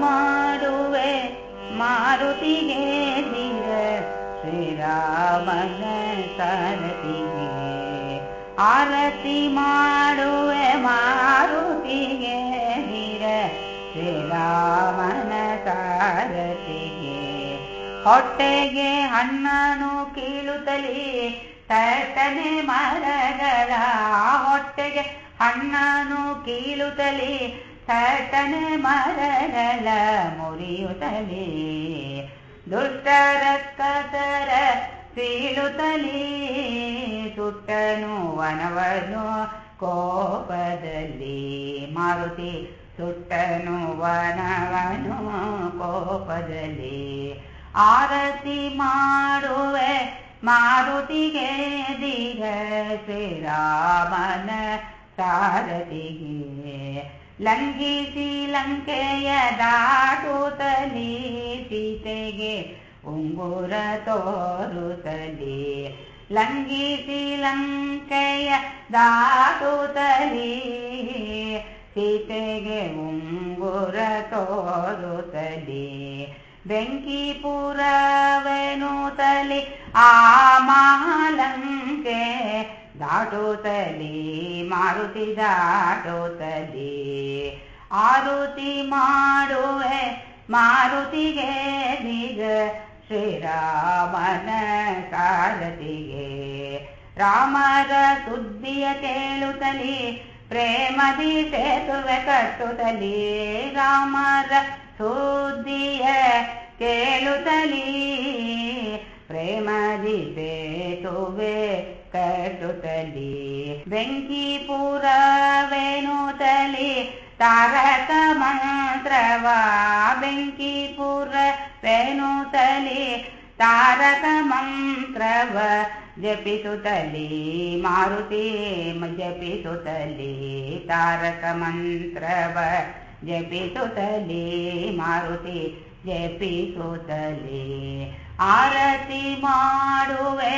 ಮಾಡುವೆ ಮಾರುತಿಗೆ ಧೀರ ಶ್ರೀರಾಮನ ಸರತಿಗೆ. ಆರತಿ ಮಾಡುವೆ ಮಾರುತಿಗೆ ಧೀರ ಶ್ರೀರಾಮನ ಸಾರತಿಗೆ. ಹೊಟ್ಟೆಗೆ ಹಣ್ಣನು ಕೀಳುತ್ತಲೇ ತಟ್ಟನೆ ಮರಗಳ ಹೊಟ್ಟೆಗೆ ಹಣ್ಣನು ಕೀಳುತ್ತಲೇ ತಟ್ಟನೆ ಮರಗಳ ಮುರಿಯುತ್ತಲೇ. ದುಷ್ಟರ ಕತರ ಸೀಳುತ್ತಲೇ. ಸುಟ್ಟನು ವನವನು ಕೋಪದಲ್ಲಿ. ಮಾರುತಿ, ಸುಟ್ಟನು ವನವನು ಕೋಪದಲ್ಲಿ. ಆರತಿ ಮಾಡುವೆ ಮಾರುತಿಗೆ ದಿಗ ಶ್ರೀರಾಮನ ಸಾರಥಿಗೆ ಲಂಘಿಸಿ ಲಂಕೆಯ ದಾಟುತ್ತಲೀ ಸೀತೆಗೆ ಉಂಗುರ ತೋರುತ್ತಲೇ ಲಂಘಿಸಿ ಲಂಕೆಯ ದಾಟುತ್ತಲೀ ಸೀತೆಗೆ ಉಂಗುರ ತೋರುತ್ತಲೇ ಬೆಂಕಿ ಪುರವೆನುತ್ತಲಿ ಆ ಮಹಾಲಂಕೆ ದಾಟುತ್ತಲೇ ಮಾರುತಿ ದಾಟುತ್ತಲೇ ಆರುತಿ ಮಾಡುವೆ ಮಾರುತಿಗೆ ದಿಗ ಶ್ರೀರಾಮನ ಸಾರಥಿಗೆ ರಾಮರ ಸುದ್ದಿಯ ಕೇಳುತ್ತಲೇ ಪ್ರೇಮದಿ ಸೇತುವೆ ಕಟ್ಟುತ್ತಲೇ ರಾಮರ ಸುದ್ದಿಯ ಕೇಳುತ್ತಲೇ ಸೇತುವೆ ಕಟ್ಟುತ್ತಲೇ ಬೆಂಕಿ ಪುರವೆನುತ್ತಲೇ ತಾರಕ ಮಂತ್ರವ ಬೆಂಕಿ ಪುರವೆನುತ್ತಲೇ ತಾರಕ ಮಂತ್ರವ ಜಪಿಸುತ್ತಲೇ ಮಾರುತಿ ಜಪಿಸುತ್ತಲೇ ತಾರಕ ಮಂತ್ರವ ಜಪಿಸುತ್ತಲೇ ಮಾರುತಿ ಜಪಿಸುತ್ತಲೇ ಆರತಿ ಮಾಡುವೆ